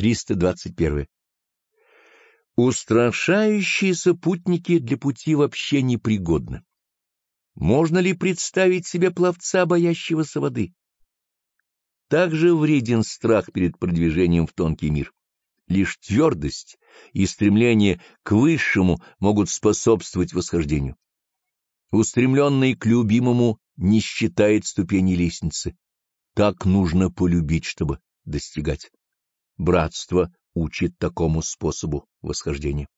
321. Устрашающиеся путники для пути вообще непригодны. Можно ли представить себе пловца, боящегося воды? Также вреден страх перед продвижением в тонкий мир. Лишь твердость и стремление к высшему могут способствовать восхождению. Устремленный к любимому не считает ступени лестницы. Так нужно полюбить, чтобы достигать. Братство учит такому способу восхождения.